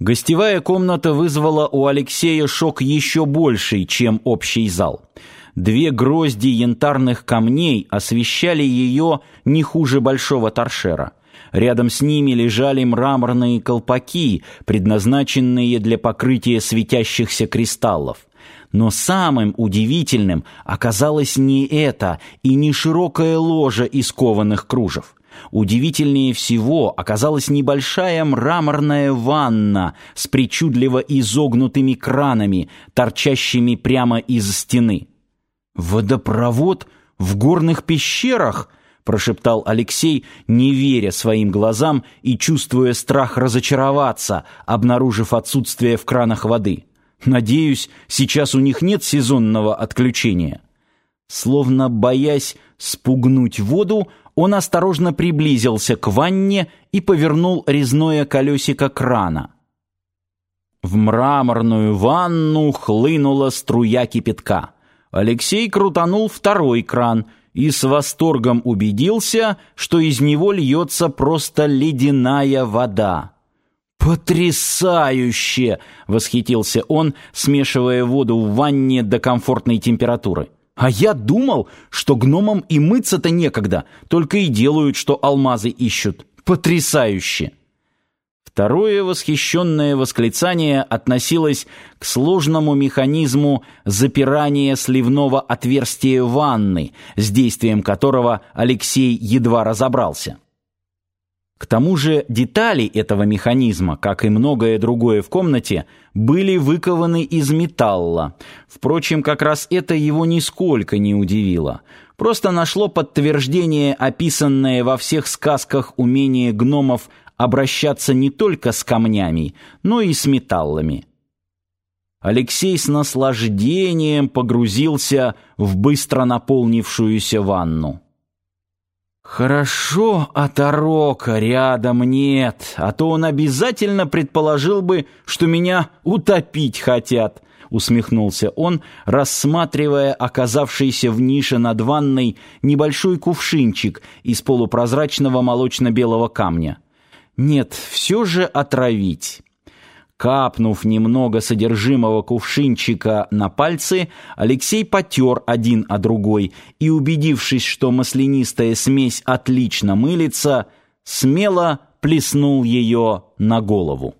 Гостевая комната вызвала у Алексея шок еще больший, чем общий зал. Две грозди янтарных камней освещали ее не хуже большого торшера. Рядом с ними лежали мраморные колпаки, предназначенные для покрытия светящихся кристаллов. Но самым удивительным оказалось не это и не широкая ложа из кованых кружев. Удивительнее всего оказалась небольшая мраморная ванна с причудливо изогнутыми кранами, торчащими прямо из стены. «Водопровод в горных пещерах?» — прошептал Алексей, не веря своим глазам и чувствуя страх разочароваться, обнаружив отсутствие в кранах воды. «Надеюсь, сейчас у них нет сезонного отключения». Словно боясь спугнуть воду, он осторожно приблизился к ванне и повернул резное колесико крана. В мраморную ванну хлынула струя кипятка. Алексей крутанул второй кран и с восторгом убедился, что из него льется просто ледяная вода. «Потрясающе!» — восхитился он, смешивая воду в ванне до комфортной температуры. А я думал, что гномам и мыться-то некогда, только и делают, что алмазы ищут. Потрясающе! Второе восхищенное восклицание относилось к сложному механизму запирания сливного отверстия ванны, с действием которого Алексей едва разобрался. К тому же детали этого механизма, как и многое другое в комнате, были выкованы из металла. Впрочем, как раз это его нисколько не удивило. Просто нашло подтверждение описанное во всех сказках умение гномов обращаться не только с камнями, но и с металлами. Алексей с наслаждением погрузился в быстро наполнившуюся ванну. Хорошо, а Тарока рядом нет, а то он обязательно предположил бы, что меня утопить хотят, усмехнулся он, рассматривая оказавшийся в нише над ванной небольшой кувшинчик из полупрозрачного молочно-белого камня. Нет, все же отравить. Капнув немного содержимого кувшинчика на пальцы, Алексей потер один о другой и, убедившись, что маслянистая смесь отлично мылится, смело плеснул ее на голову.